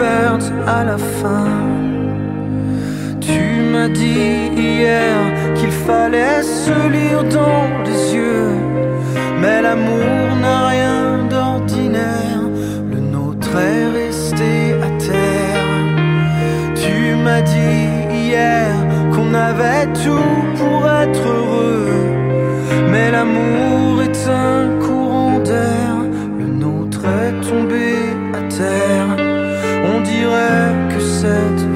à la fin. Tu m'as dit hier qu'il fallait se lire dans les yeux, mais l'amour n'a rien d'ordinaire, le nôtre est resté à terre. Tu m'as dit hier qu'on avait tout pour être heureux, mais l'amour est un dirait que cette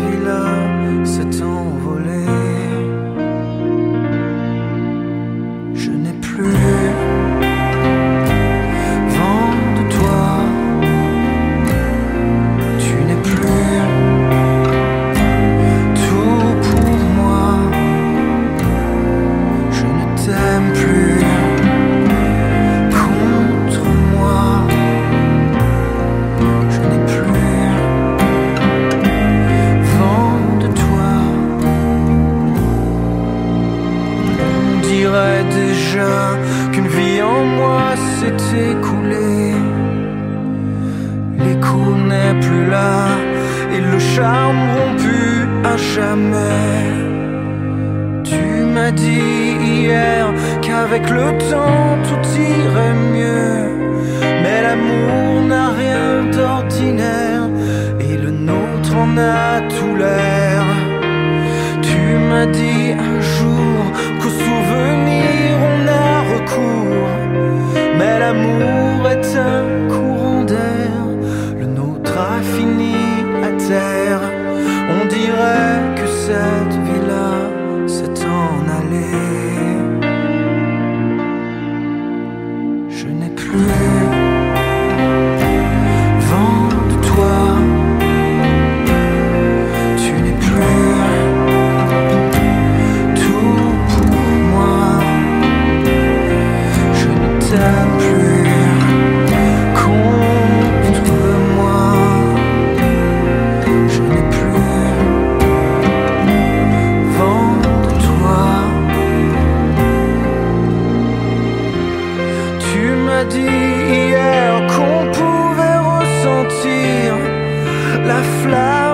déjà qu'une vie en moi s'est écoulée. L'écho n'est plus là et le charme rompu à jamais. Tu m'as dit hier qu'avec le temps tout irait mieux. Mais l'amour n'a rien d'ordinaire et le nôtre en a tout l'air. Tu m'as dit un jour On dirait que cette vie-là s'est en allée. Hier qu'on pouvait ressentir la flamme